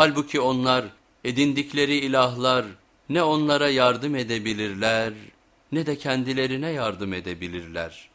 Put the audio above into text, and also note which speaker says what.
Speaker 1: Halbuki onlar edindikleri ilahlar ne onlara yardım edebilirler ne de kendilerine yardım edebilirler.